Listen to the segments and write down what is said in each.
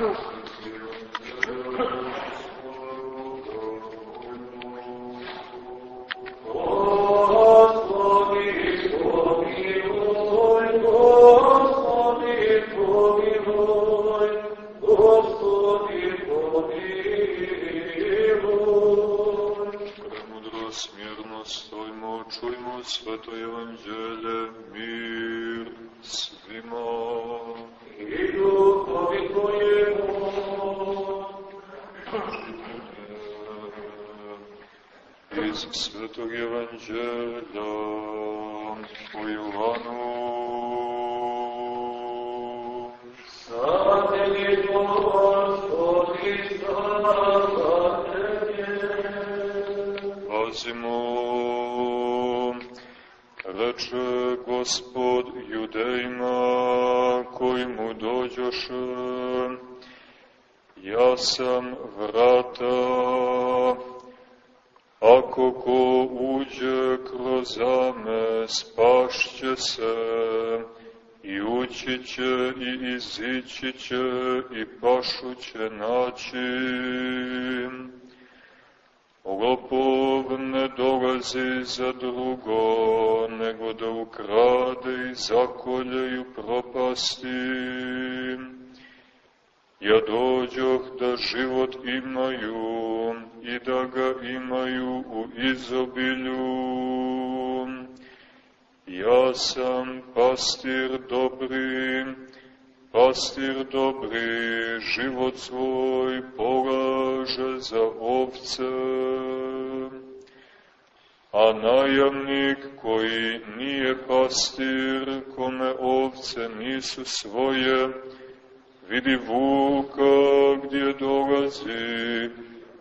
cruz. Izići će i pašu će naći. Lopov ne dolazi za drugo, nego da ukrade i zakolje i propasti. Ja dođoh da život imaju i da ga imaju u izobilju. Ja sam pastir dobrim, pastir dobri život svoj polaže za ovce, a najamnik koji nije pastir, kome ovce nisu svoje, vidi vuka gdje dolazi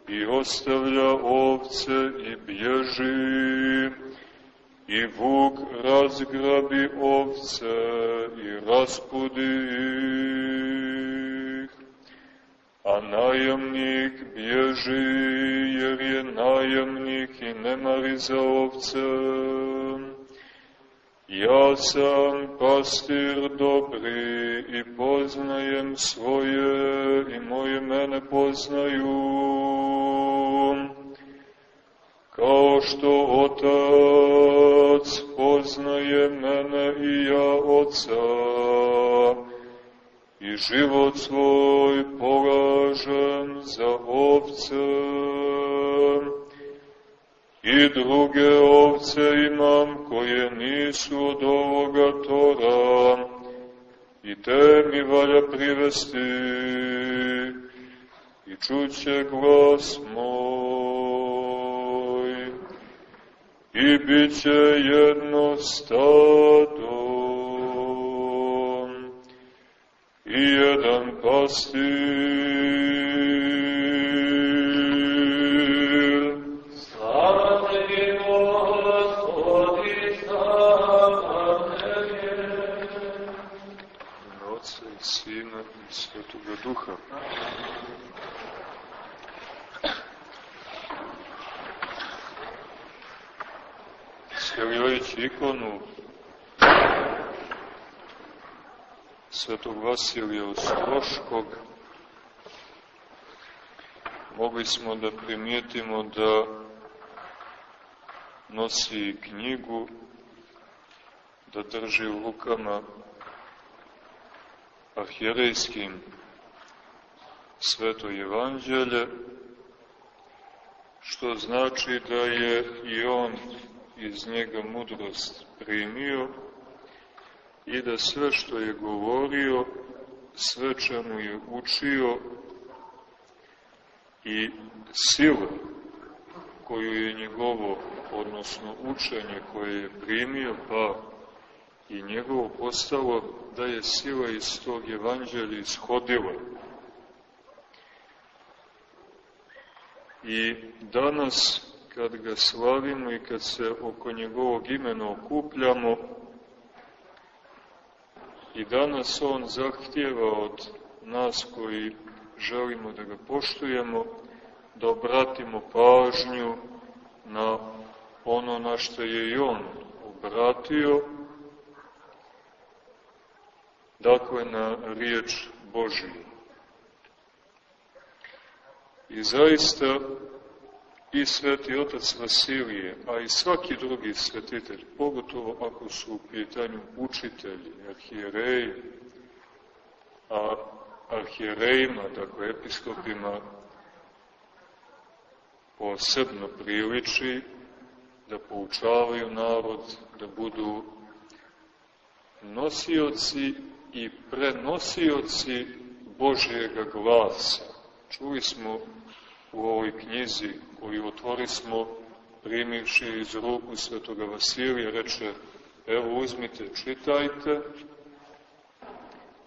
i ostavlja ovce i bježi, i vuk razgrabi ovce i raspudi ih, a najamnik bježi jer je najamnik i ne mari za ovce. Ja sam pastir dobri i poznajem svoje i moje mene poznaju kao što Otac poznaje mene i ja Oca, i život svoj polažem za ovce, i druge ovce imam koje nisu od ovoga tora, i te mi valja privesti, i čuće glas moj i bit će jedno stado i jedan pastir. Slava tebi, Gospodi, slava tebi. Otca i Sina i Svetoga Duha. Skrivajući ikonu svetog Vasilija Ostroškog, mogli smo da primijetimo da nosi knjigu, da drži u rukama arhijerejskim sveto evanđelje, što znači da je i on iz njega mudrost primio i da sve što je govorio, sve čemu je učio i sila koju je njegovo, odnosno učenje koje je primio, pa i njegovo postalo da je sila iz tog evanđelja ishodila. I danas kad ga slavimo i kad se oko njegovog imena okupljamo, i danas on zahtjeva od nas koji želimo da ga poštujemo, da obratimo pažnju na ono na što je i on obratio, dakle na riječ Božiju. I zaista i sveti otac Vasilije, a i svaki drugi svetitelj, pogotovo ako su u pitanju učitelji, arhijereji, a arhijerejima, dakle episkopima, posebno priliči da poučavaju narod, da budu nosioci i prenosioci Božjega glasa. Čuli smo u ovoj knjizi koju otvori smo primivši iz ruku svetoga Vasilija, reče, evo uzmite, čitajte,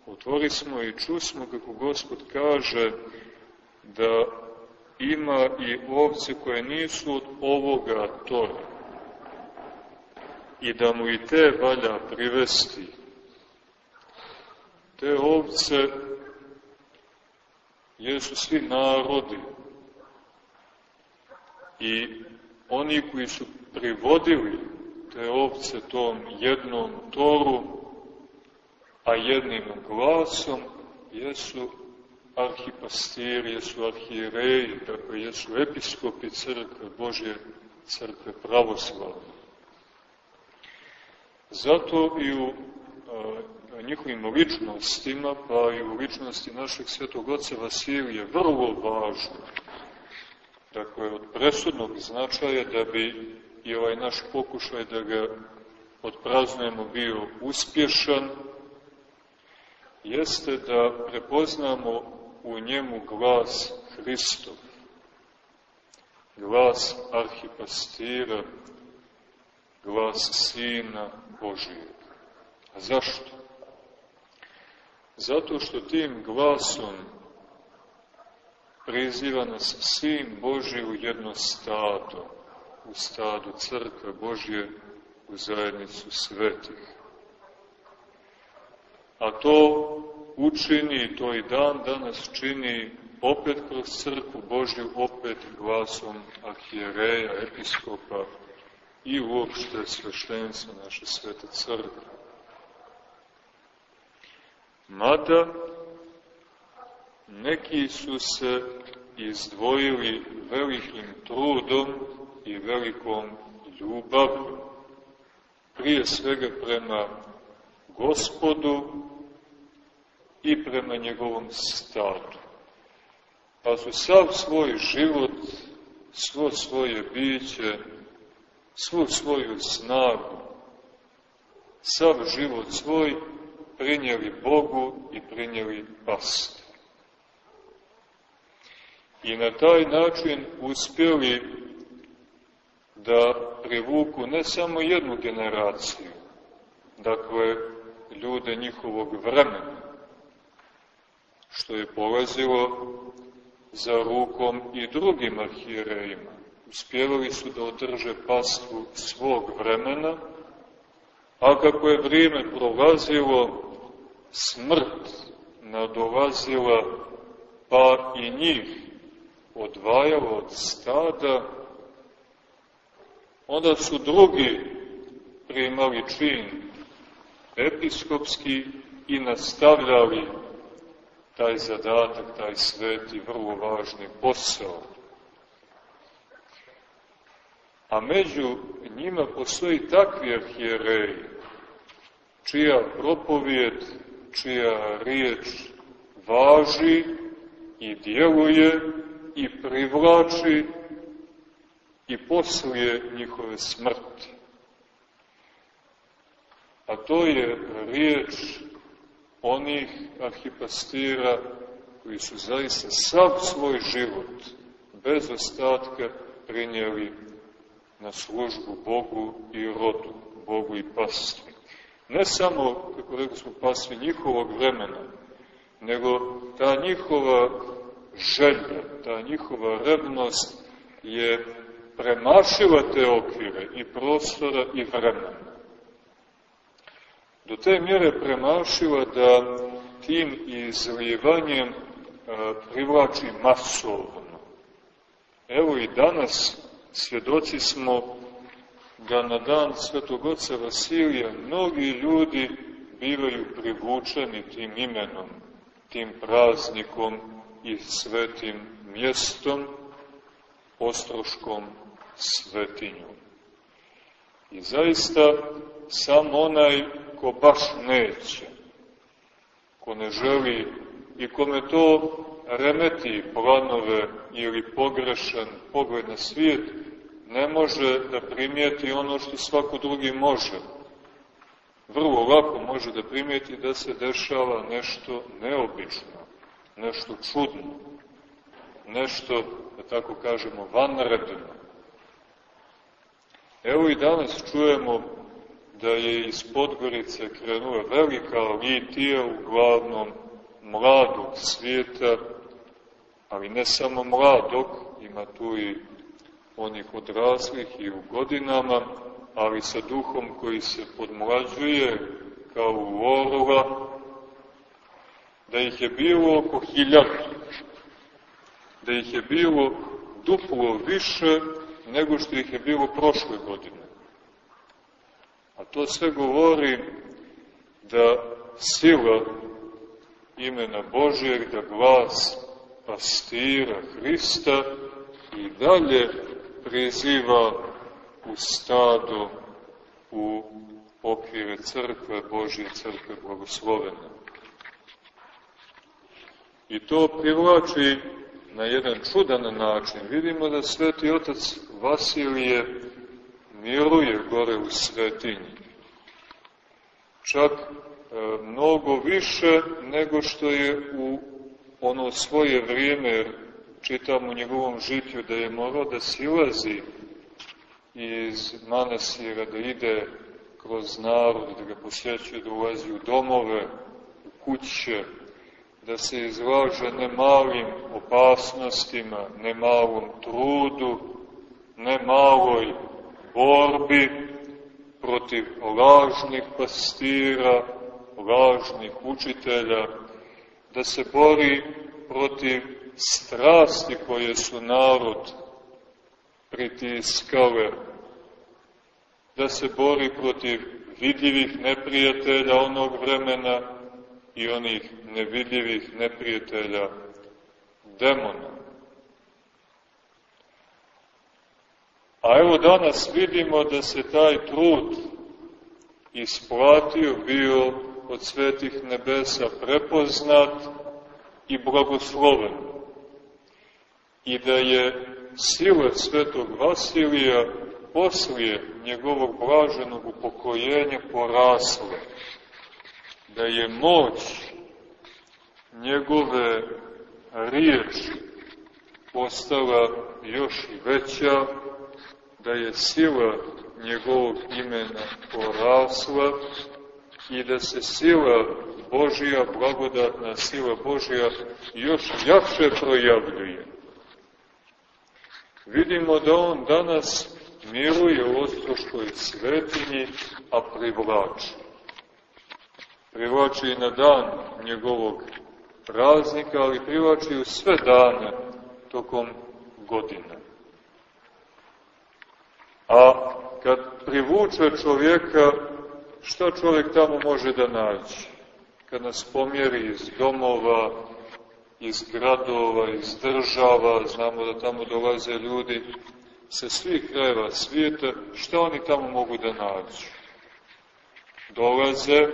otvori smo i čusmo kako Gospod kaže da ima i ovce koje nisu od ovoga tora i da mu i te valja privesti. Te ovce jesu svi narodi i oni koji su privodili te ovce tom jednom toru, a jednim glasom, jesu arhipastiri, jesu arhijereji, dakle jesu episkopi crkve, Božje crkve pravoslavne. Zato i u a, njihovim ličnostima, pa i u ličnosti našeg svetog oca Vasilije, vrlo važno, dakle, od presudnog značaja da bi i ovaj naš pokušaj da ga odpraznujemo bio uspješan, jeste da prepoznamo u njemu glas Hristov, glas arhipastira, glas Sina Božijeg. A zašto? Zato što tim glasom priziva nas Sin Boži u jedno stado, u stadu crkve Božje, u zajednicu svetih. A to učini, to i dan danas čini opet kroz crkvu Božju, opet glasom arhijereja, episkopa i uopšte sveštenstva naše svete crkve. Mada neki su se izdvojili velikim trudom i velikom ljubavljom, prije svega prema gospodu i prema njegovom stadu. Pa su sav svoj život, svo svoje biće, svu svoju snagu, sav život svoj prinjeli Bogu i prinjeli pasti. I na taj način uspjeli da privuku ne samo jednu generaciju, dakle, ljude njihovog vremena, što je polazilo za rukom i drugim arhijerejima. Uspjevali su da održe pastvu svog vremena, a kako je vrijeme prolazilo, smrt nadolazila, pa i njih odvajalo od stada, onda su drugi primali čin episkopski i nastavljali taj zadatak, taj sveti, vrlo važni posao. A među njima postoji takvi arhijereji, čija propovijed, čija riječ važi i djeluje i privlači i poslije njihove smrti. A to je riječ onih arhipastira koji su zaista sav svoj život bez ostatka prinjeli na službu Bogu i rodu, Bogu i pastvi. Ne samo, kako rekao smo, pastvi njihovog vremena, nego ta njihova želja, ta njihova revnost je premašila te okvire i prostora i vremena. Do te mjere premašila da tim izlivanjem privlači masovno. Evo i danas svjedoci smo da na dan Svetog Oca Vasilija mnogi ljudi bivaju privučeni tim imenom, tim praznikom i svetim mjestom, ostroškom svetinjom. I zaista, sam onaj ko baš neće, ko ne želi i kome to remeti planove ili pogrešan pogled na svijet, ne može da primijeti ono što svako drugi može. Vrlo lako može da primijeti da se dešava nešto neobično, nešto čudno, nešto, da tako kažemo, vanredno. Evo i danas čujemo da je iz Podgorice krenula velika litija, uglavnom mladog svijeta, ali ne samo mladog, ima tu i onih odraslih i u godinama, ali sa duhom koji se podmlađuje kao u orla, da ih je bilo oko hiljada, da ih je bilo duplo više nego što ih je bilo prošle godine. A to sve govori da sila imena Božeg, da glas pastira Hrista i dalje priziva u stado, u okvire crkve, Božje crkve blagoslovene. I to privlači na jedan čudan način. Vidimo da sveti otac Vasilije miruje gore u svetinji. Čak e, mnogo više nego što je u ono svoje vrijeme, čitam u njegovom žitju da je morao da silazi iz manasira, da ide kroz narod, da ga posjećuje, da ulazi u domove, u kuće, da se izlaže nemalim opasnostima, nemalom trudu, nemaloj borbi protiv lažnih pastira, lažnih učitelja, da se bori protiv strasti koje su narod pritiskale, da se bori protiv vidljivih neprijatelja onog vremena i onih nevidljivih neprijatelja demona. A evo danas vidimo da se taj trud isplatio, bio od svetih nebesa prepoznat i blagosloven. I da je sila svetog Vasilija poslije njegovog blaženog upokojenja porasla. Da je moć njegove riječi postala još i veća, da je sila njegovog imena porasla i da se sila Božija, blagodatna sila Božija još jače projavljuje. Vidimo da on danas miruje u ostroškoj svetinji, a privlači. Privlači i na dan njegovog praznika, ali privlači u sve dane tokom godine. A kad privuče čovjeka, šta čovjek tamo može da naći? Kad nas pomjeri iz domova, iz gradova, iz država, znamo da tamo dolaze ljudi sa svih krajeva svijeta, šta oni tamo mogu da nađu? Dolaze,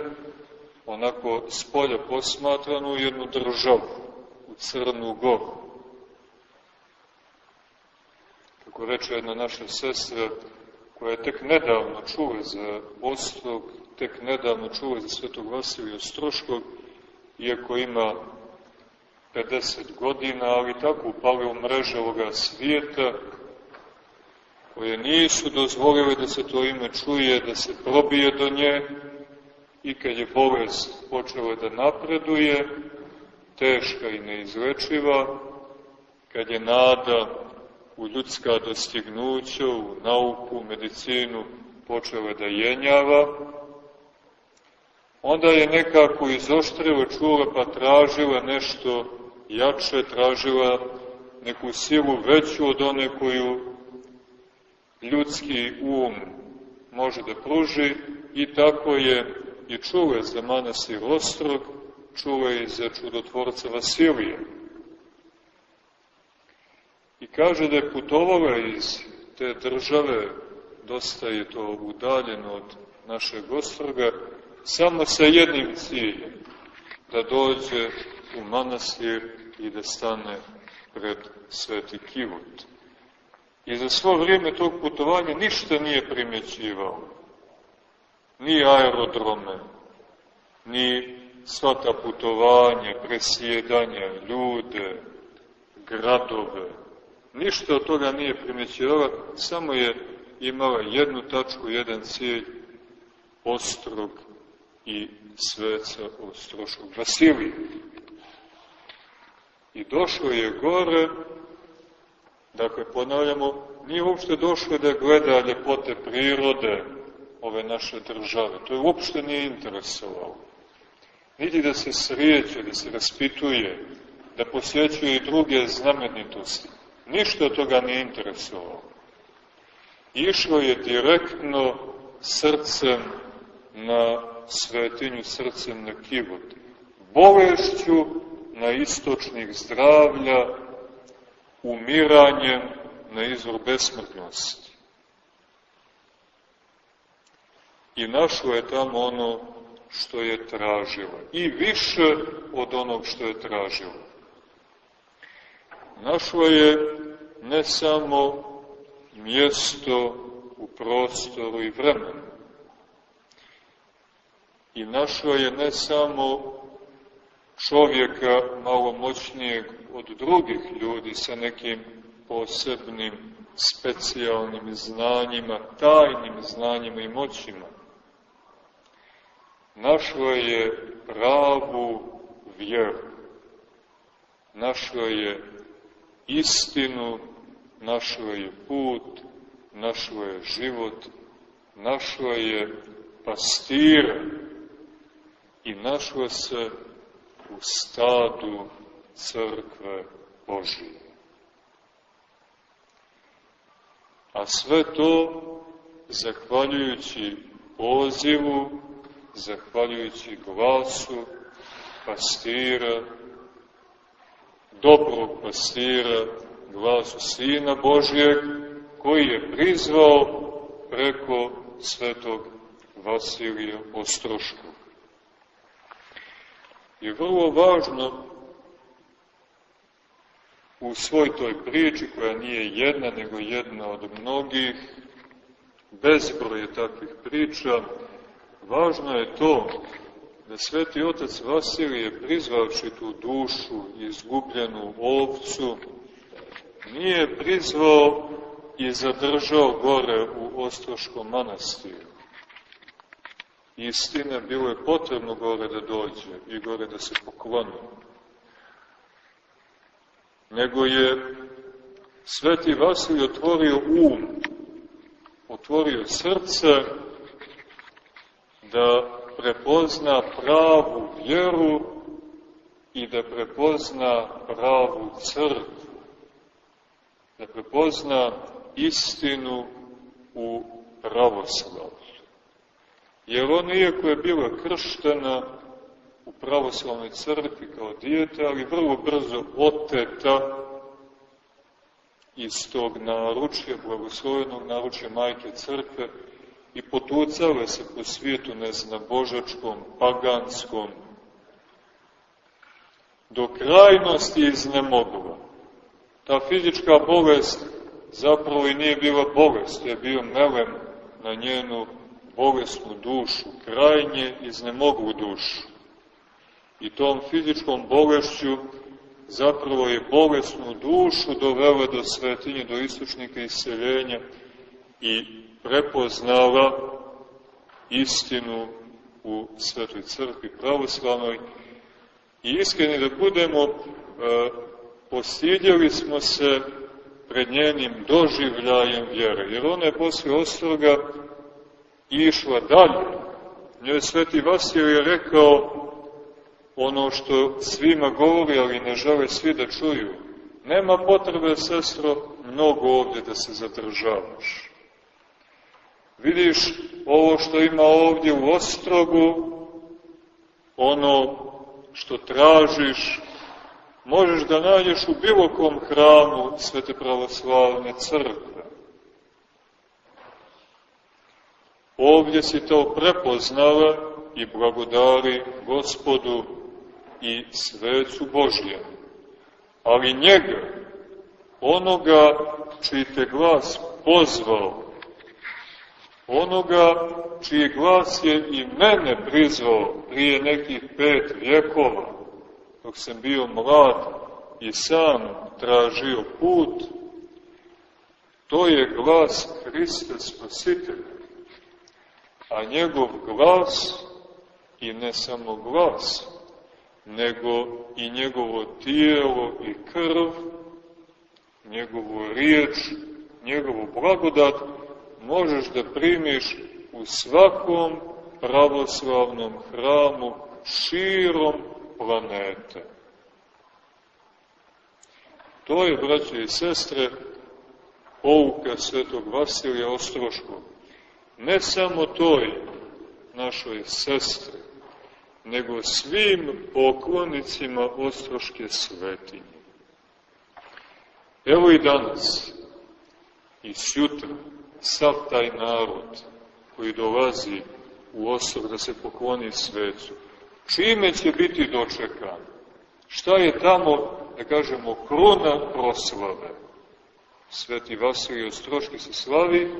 onako s polja posmatranu, jednu državu, u Crnu Goru. Kako reče jedna naša sestra, koja je tek nedavno čula za Ostrog, tek nedavno čula za Svetog Vasilija Ostroškog, iako ima 50 godina, ali tako upali u mreže ovoga svijeta, koje nisu dozvolile da se to ime čuje, da se probije do nje, i kad je bolest počela da napreduje, teška i neizlečiva, kad je nada u ljudska dostignuća, u nauku, u medicinu počela da jenjava, onda je nekako izoštrila čula pa tražila nešto jače, tražila neku silu veću od one koju ljudski um može da pruži i tako je i čula za manasir Ostrog, čula i za čudotvorca Vasilija. I kaže da je putovala iz te države, dosta je to udaljeno od našeg ostroga, samo sa jednim ciljem, da dođe u manastir i da stane pred sveti kivot. I za svo vrijeme tog putovanja ništa nije primjećivao. Ni aerodrome, ni sva ta putovanja, presjedanja, ljude, gradove. Ništa od toga nije primjećivao, samo je imala jednu tačku, jedan cilj, ostrog i sveca ostroškog Vasilija. I došlo je gore, dakle, ponavljamo, nije uopšte došlo da gleda ljepote prirode ove naše države. To je uopšte nije interesovalo. Niti da se srijeće, da se raspituje, da posjećuje i druge znamenitosti. Ništa toga nije interesovalo. Išlo je direktno srcem na svetinju, srcem na kivot. Bolešću na istočnih zdravlja, umiranjem na izvor besmrtnosti. I našlo je tamo ono što je tražila. I više od onog što je tražila. Našlo je ne samo mjesto u prostoru i vremenu. I našlo je ne samo čovjeka malo moćnijeg od drugih ljudi sa nekim posebnim specijalnim znanjima, tajnim znanjima i moćima. Našlo je pravu vjeru. Našlo je istinu, našlo je put, našlo je život, našlo je pastira i našlo se u stadu crkve Božije. A sve to zahvaljujući pozivu, zahvaljujući glasu pastira, dobrog pastira, glasu Sina Božijeg, koji je prizvao preko svetog Vasilija Ostroškog. Je vrlo važno u svoj toj priči, koja nije jedna, nego jedna od mnogih, bezbroje takvih priča, važno je to da sveti otac Vasilije, prizvavši tu dušu, izgubljenu ovcu, nije prizvao i zadržao gore u Ostroškom manastiru. Istina, bilo je potrebno gore da dođe i gore da se pokloni. Nego je sveti Vasilij otvorio um, otvorio srce da prepozna pravu vjeru i da prepozna pravu crkvu, da prepozna istinu u pravoslavlju. Jer ona, iako je bila krštena u pravoslavnoj crkvi kao dijete, ali vrlo brzo oteta iz tog naručja, blagoslovenog naručja majke crkve, i potucale se po svijetu neznabožačkom, paganskom, do krajnosti iznemogla. Ta fizička bolest zapravo i nije bila bolest, je bio melem na njenu bolesnu dušu, krajnje iznemoglu dušu. I tom fizičkom bolešću zapravo je bolesnu dušu dovela do svetinje, do istočnika iseljenja i prepoznala istinu u Svetoj crkvi pravoslavnoj i iskreni da budemo, e, postidjeli smo se pred njenim doživljajem vjere, jer ona je posle ostroga išla dalje. Njoj Sveti Vasilij rekao ono što svima govori, ali ne žele svi da čuju. Nema potrebe, sestro, mnogo ovdje da se zadržavaš. Vidiš ovo što ima ovdje u ostrogu, ono što tražiš, možeš da nađeš u bilo kom hramu Svete pravoslavne crkve. Ovdje si to prepoznala i blagodari gospodu i svecu Božje. Ali njega, onoga čiji te glas pozvao, onoga čiji glas je i mene prizvao prije nekih pet vjekova, dok sam bio mlad i sam tražio put, to je glas Hrista Spasitelja. A njegov glas, i ne samo glas, nego i njegovo tijelo i krv, njegovu riječ, njegovu blagodat, možeš da primiš u svakom pravoslavnom hramu širom planete. To je, braće i sestre, pouka svetog Vasilija Ostroškog. Ne samo toj našoj sestri, nego svim poklonicima Ostroške svetinje. Evo i danas, i sutra, sav taj narod koji dolazi u Ostrog da se pokloni svecu, čime će biti dočekan? Šta je tamo, da kažemo, kruna proslave? Sveti Vasilij Ostroški se slavi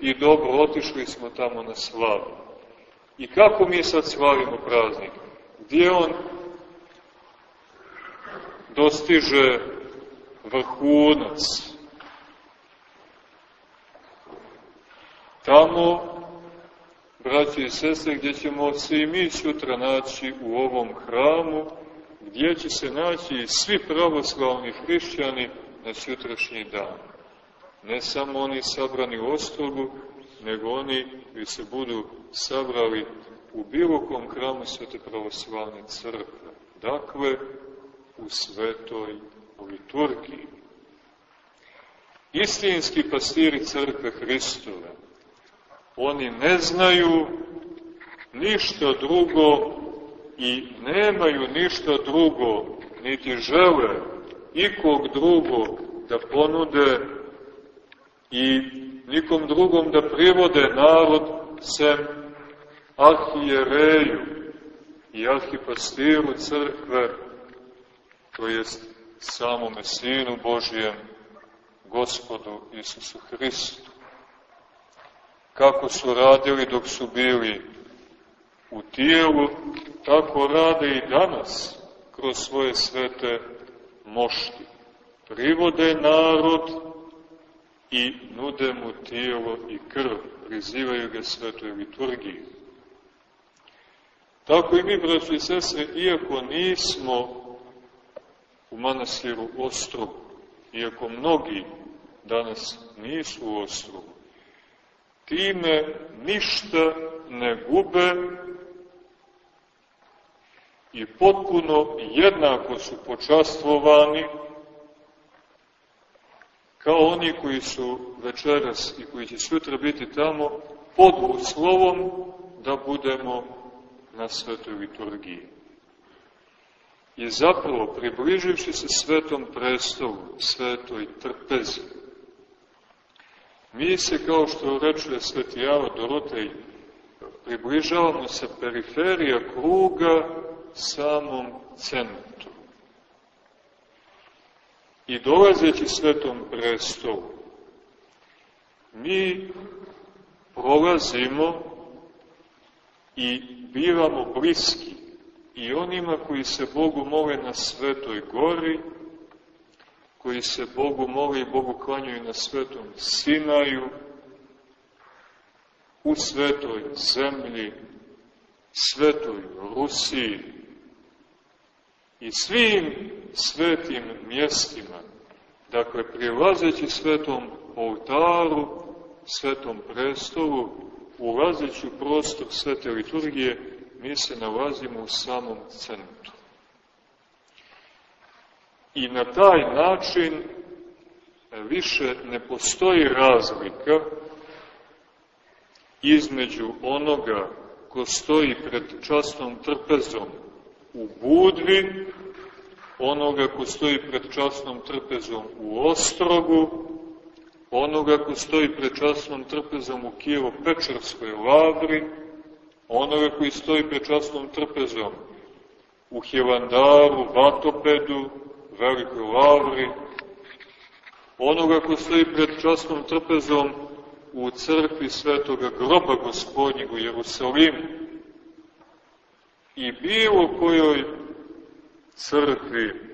i dobro otišli smo tamo na slavu. I kako mi sad slavimo praznik? Gdje on dostiže vrhunac? Tamo, braći i sestre, gdje ćemo se i mi sutra naći u ovom hramu, gdje će se naći i svi pravoslavni hrišćani na sutrašnji dan. Ne samo oni sabrani u ostrogu, nego oni koji se budu sabrali u bilo kom hramu Svete pravoslavne crkve. Dakle, u svetoj liturgiji. Istinski pastiri crkve Hristove, oni ne znaju ništa drugo i nemaju ništa drugo, niti žele ikog drugog da ponude i nikom drugom da privode narod sem arhijereju i arhipastiru crkve, to jest samome Sinu Božijem, Gospodu Isusu Hristu. Kako su radili dok su bili u tijelu, tako rade i danas kroz svoje svete mošti. Privode narod i nude mu tijelo i krv, prizivaju ga svetoj liturgiji. Tako i mi, braći i sestre, iako nismo u manastiru Ostru, iako mnogi danas nisu u Ostru, time ništa ne gube i potpuno jednako su počastvovani kao oni koji su večeras i koji će sutra biti tamo pod uslovom da budemo na svetoj liturgiji. I zapravo, približivši se svetom prestolu, svetoj trpezi, mi se, kao što reče sveti Java Dorotej, približavamo sa periferija kruga samom centru. I dolazeći svetom prestolu, mi prolazimo i bivamo bliski i onima koji se Bogu mole na svetoj gori, koji se Bogu mole i Bogu klanjuju na svetom Sinaju, u svetoj zemlji, svetoj Rusiji i svim svetim mjestima, dakle prilazeći svetom oltaru, svetom prestolu, ulazeći u prostor svete liturgije, mi se nalazimo u samom centru. I na taj način više ne postoji razlika između onoga ko stoji pred častnom trpezom u budvi onoga ko stoji pred časnom trpezom u Ostrogu, onoga ko stoji pred časnom trpezom u Kijevo-Pečarskoj lavri, onoga koji stoji pred časnom trpezom u Hilandaru, Vatopedu, Velikoj lavri, onoga ko stoji pred časnom trpezom u crkvi svetoga groba gospodnjeg u Jerusalimu i bilo kojoj crkvi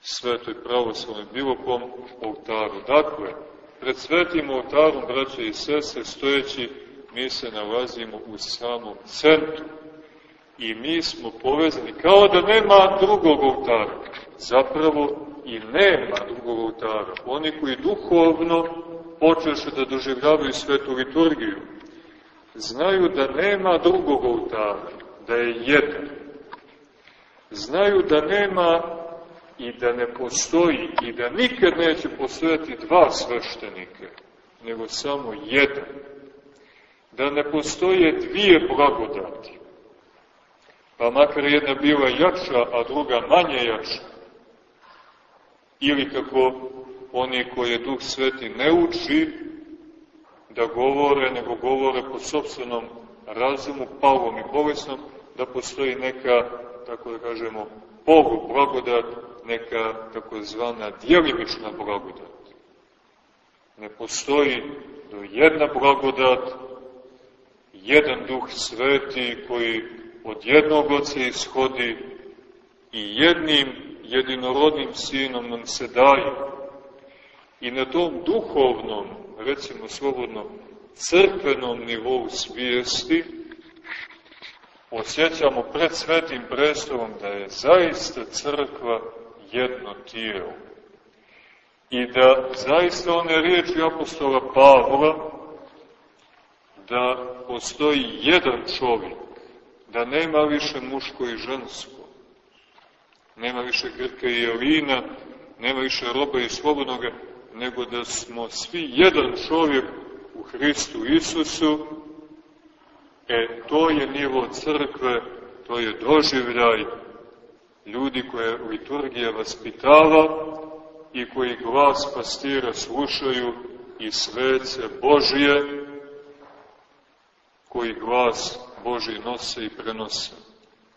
svetoj pravoslavnoj, bilo kom oltaru. Dakle, pred svetim oltarom, braće i sese, stojeći, mi se nalazimo u samom centru i mi smo povezani kao da nema drugog oltara. Zapravo i nema drugog oltara. Oni koji duhovno počeše da doživljavaju svetu liturgiju, znaju da nema drugog oltara, da je jedan. Znaju da nema i da ne postoji i da nikad neće postojati dva sveštenika, nego samo jedan. Da ne postoje dvije blagodati, pa makar jedna bila jača, a druga manje jača. Ili kako oni koje Duh Sveti ne uči da govore, nego govore po sobstvenom razumu, palom i bolesnom, da postoji neka, tako da kažemo, polu blagodat, neka takozvana dijelimična blagodat. Ne postoji do jedna blagodat, jedan duh sveti koji od jednog oca ishodi i jednim jedinorodnim sinom nam se daje. I na tom duhovnom, recimo slobodno, crkvenom nivou svijesti, osjećamo pred svetim prestolom da je zaista crkva jedno tijelo. I da zaista one riječi apostola Pavla, da postoji jedan čovjek, da nema više muško i žensko, nema više Grka i Jelina, nema više roba i slobodnoga, nego da smo svi jedan čovjek u Hristu Isusu, e, to je nivo crkve, to je doživljaj ljudi koje liturgija vaspitava i koji glas pastira slušaju i svece Božije, koji glas Boži nose i prenose,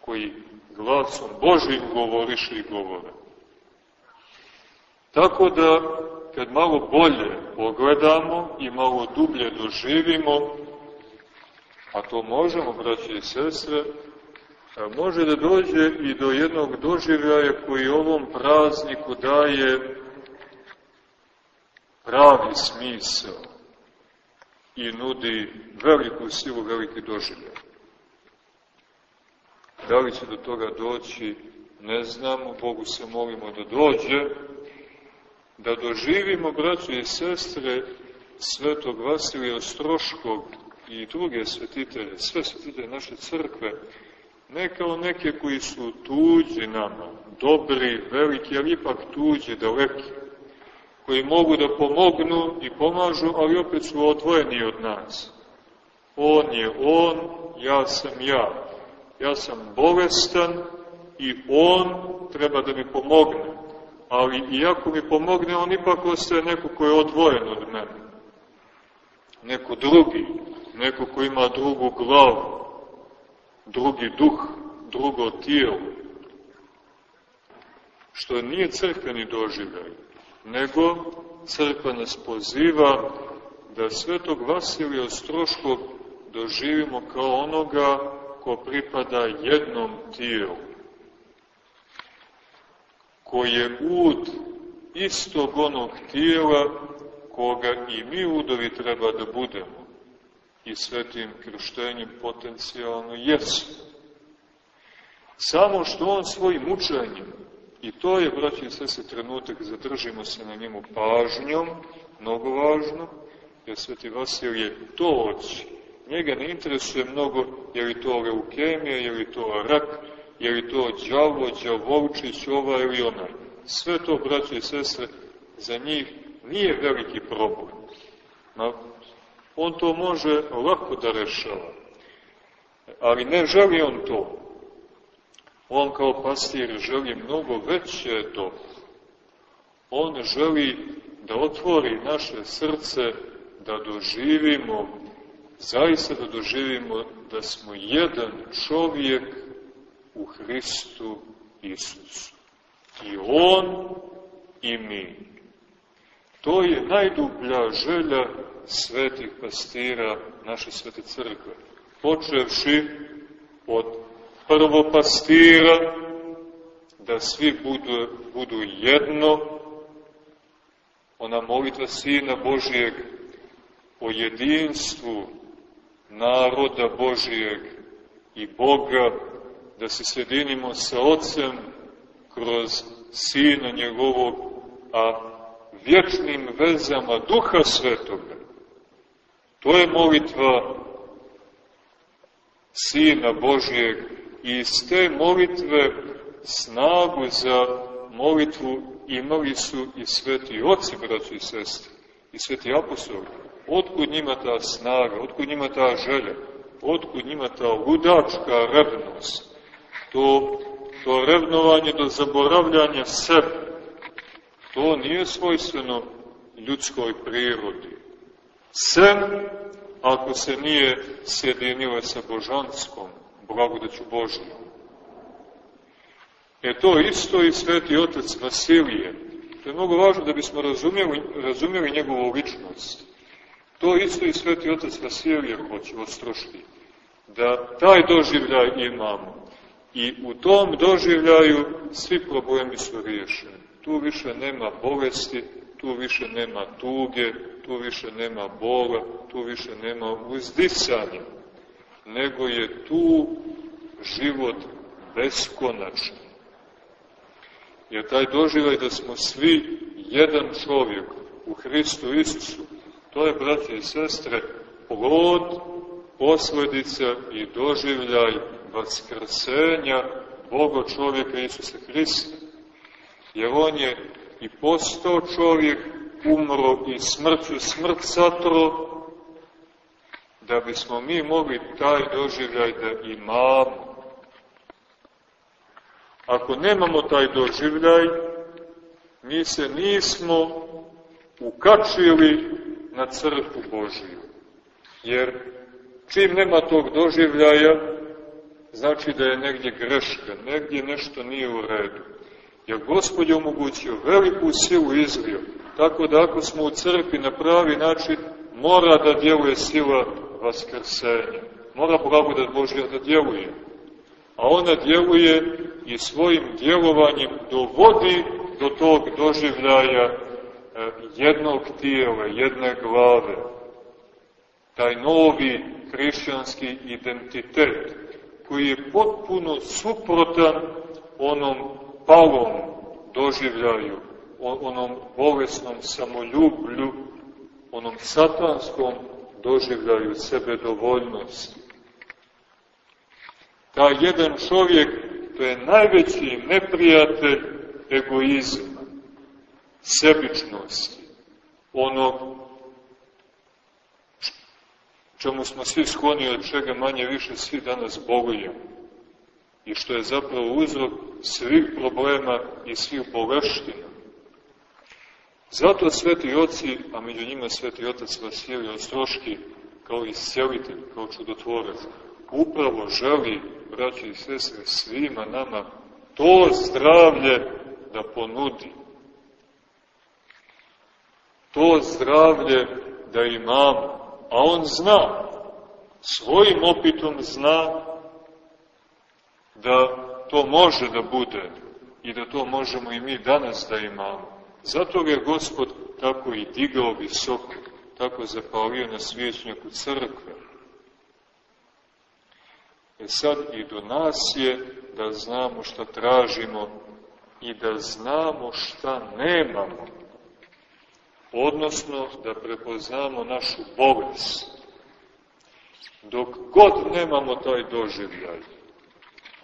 koji glasom Božim govoriše i govore. Tako da, kad malo bolje pogledamo i malo dublje doživimo, a to možemo, braće i sestre, može da dođe i do jednog doživljaja koji ovom prazniku daje pravi smisao i nudi veliku silu, veliki doživljaj. Da li će do toga doći, ne znamo, Bogu se molimo da dođe, da doživimo, braće i sestre, svetog Vasilija Ostroškog i druge svetitelje, sve svetitelje naše crkve, ne kao neke koji su tuđi nama, dobri, veliki, ali ipak tuđi, daleki, koji mogu da pomognu i pomažu, ali opet su odvojeni od nas. On je on, ja sam ja. Ja sam bolestan i on treba da mi pomogne. Ali iako mi pomogne, on ipak ostaje neko ko je odvojen od mene. Neko drugi, neko ko ima drugu glavu, drugi duh, drugo tijelo. Što nije crkveni doživljaj, nego crkva nas poziva da svetog Vasilija Ostroškog doživimo kao onoga ko pripada jednom tijelu, koji je ud istog onog tijela koga i mi udovi treba da budemo i svetim krštenjem potencijalno jesu. Samo što on svojim učenjem, i to je, braći i sese, trenutak, zadržimo se na njemu pažnjom, mnogo važno, jer sveti Vasilije to oči. Njega ne interesuje mnogo je li to leukemija, je li to rak, je li to đavo, đavovučić, ova ili ona. Sve to, braći i sestre, za njih nije veliki problem. On to može lako da rešava. Ali ne želi on to. On kao pastir želi mnogo veće dobro. On želi da otvori naše srce, da doživimo, zaista da doživimo da smo jedan čovjek u Hristu Isusu. I On i mi. To je najdublja želja svetih pastira naše svete crkve. Počevši od prvopastira, da svi budu, budu jedno, ona molitva Sina Božijeg o jedinstvu naroda Božijeg i Boga, da se sjedinimo sa Otcem kroz Sina njegovog, a vječnim vezama Duha Svetoga. To je molitva Sina Božijeg i iz te molitve snagu za molitvu imali su i sveti oci, braći i sestri, i sveti apostoli. Otkud njima ta snaga, otkud njima ta želja, otkud njima ta ludačka revnost, to, to revnovanje do zaboravljanja sebe, to nije svojstveno ljudskoj prirodi. Sem ako se nije sjedinila sa božanskom blagodeću Božnjom. E to isto i sveti otac Vasilije. To je mnogo važno da bismo razumjeli, razumjeli njegovu ličnost. To isto i sveti otac Vasilije hoće ostrošiti. Da taj doživljaj imamo. I u tom doživljaju svi problemi su riješeni. Tu više nema bolesti, tu više nema tuge, tu više nema bola, tu više nema uzdisanja, nego je tu život beskonačan. Jer taj doživaj da smo svi jedan čovjek u Hristu Isusu, to je, brate i sestre, plod, posledica i doživljaj vaskrsenja Boga čovjeka Isusa Hrista. Jer on je i postao čovjek, umro i smrću smrt satro, da bismo mi mogli taj doživljaj da imamo. Ako nemamo taj doživljaj, mi se nismo ukačili na crkvu Božiju. Jer čim nema tog doživljaja, znači da je negdje greška, negdje nešto nije u redu. Jer Gospod je omogućio veliku silu izlio, tako da ako smo u crkvi na pravi način, mora da djeluje sila vaskrsenja. Mora blagodat Božja da djeluje. A ona djeluje i svojim djelovanjem dovodi do tog doživljaja jednog tijela, jedne glave. Taj novi hrišćanski identitet koji je potpuno suprotan onom palom doživljaju, onom bolesnom samoljublju, onom satanskom doživljaju sebe dovoljnosti. Ta jedan čovjek, to je najveći neprijatelj egoizma, sebičnosti, onog čemu smo svi skloni od čega manje više svi danas bolujemo i što je zapravo uzrok svih problema i svih boleština. Zato sveti oci, a među njima sveti otac Vasilij Ostroški, kao iscelitelj, kao čudotvorac, upravo želi, braći i sestre, svima nama to zdravlje da ponudi. To zdravlje da imamo. A on zna, svojim opitom zna da to može da bude i da to možemo i mi danas da imamo. Zato ga je Gospod tako i digao visoko, tako zapalio na svjećnjaku crkve. E sad i do nas je da znamo šta tražimo i da znamo šta nemamo. Odnosno da prepoznamo našu bolest. Dok god nemamo taj doživljaj,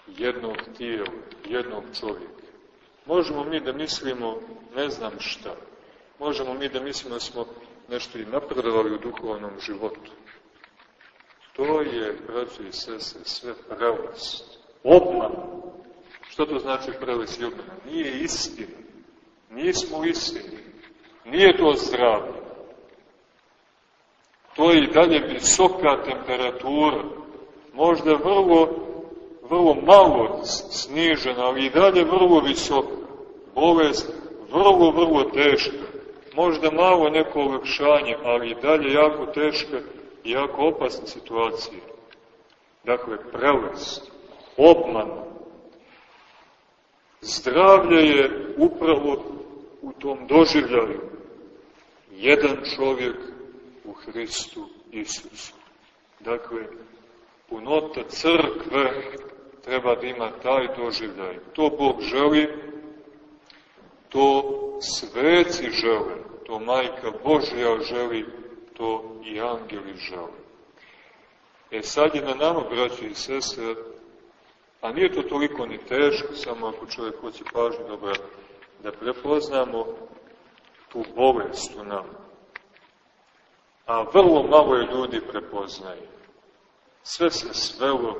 jednog tijela, jednog čovjeka. Možemo mi da mislimo ne znam šta. Možemo mi da mislimo da smo nešto i napredovali u duhovnom životu. To je, braći i sese, sve pravost. Obman. Što to znači prelest i obmana? Nije istina. Nismo istini. Nije to zdravlje. To je i dalje visoka temperatura. Možda vrlo, vrlo malo snižena, ali i dalje vrlo visoka. Bolest vrlo, vrlo teška. Možda malo neko ulepšanje, ali i dalje jako teška i jako opasna situacija. Dakle, prelest, obmana. Zdravlje je upravo u tom doživljaju. Jedan čovjek u Hristu Isusu. Dakle, punota crkve treba da ima taj doživljaj. To Bog želi, to sveci žele, to Majka Božja želi, to i angeli žele. E sad je na nama, braći i sestre, a nije to toliko ni teško, samo ako čovjek hoće pažnju dobra, da prepoznamo tu bolest u nama. A vrlo malo je ljudi prepoznaje. Sve se svelo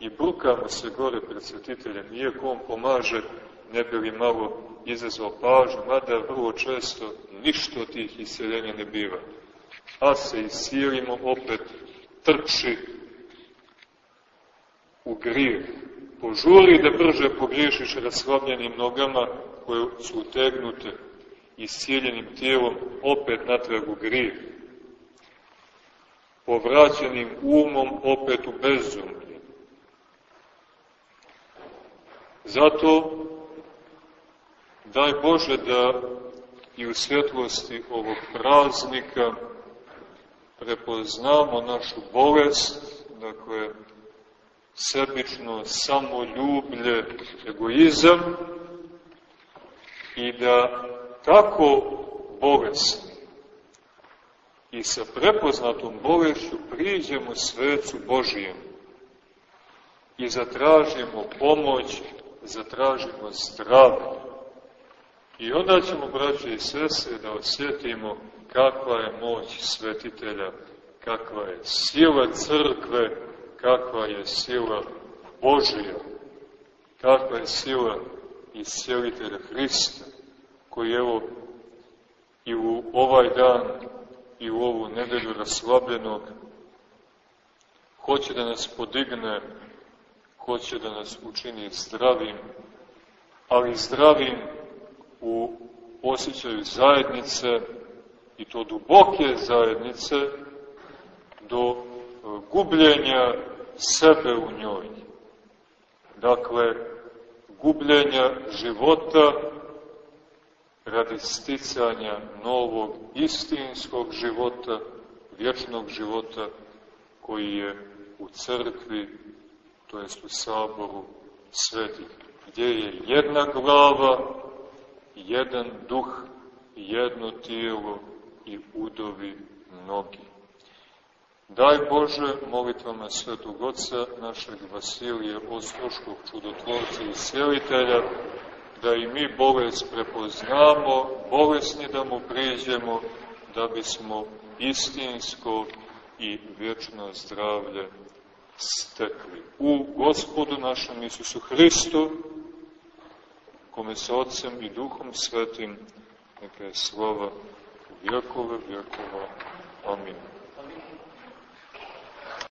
i brukamo se gore pred svetiteljem, iako on pomaže, ne bi li malo izazvao pažnju, mada vrlo često ništa od tih iseljenja ne biva. A se isilimo opet trči u grijeh. Požuri da brže pogriješiš raslabljenim nogama koje su utegnute i siljenim tijelom opet natrag u grijeh. Povraćenim umom opet u bezumlje. Zato daj Bože da i u svjetlosti ovog praznika prepoznamo našu bolest, dakle, sebično samoljublje, egoizam i da tako bolesni i sa prepoznatom bolešću priđemo svecu Božijem i zatražimo pomoć, zatražimo zdravlje. I onda ćemo, braće i sese, da osjetimo kakva je moć svetitelja, kakva je sila crkve, kakva je sila Božija, kakva je sila iscelitelja Hrista, koji evo i u ovaj dan i u ovu nedelju raslabljenog hoće da nas podigne, hoće da nas učini zdravim, ali zdravim u osjećaju zajednice i to duboke zajednice do e, gubljenja sebe u njoj. Dakle, gubljenja života radi sticanja novog istinskog života, vječnog života koji je u crkvi, to jest u saboru svetih, gdje je jedna glava, jedan duh, jedno tijelo i udovi mnogi. Daj Bože molitvama Svetog Otca našeg Vasilije Ostroškog čudotvorca i sjelitelja, da i mi bolest prepoznamo, bolesni da mu priđemo, da bismo istinsko i vječno zdravlje stekli. U Gospodu našem Isusu Hristu, kome sa Otcem i Duhom Svetim, neka je slava u vjekove vjekova. Amin.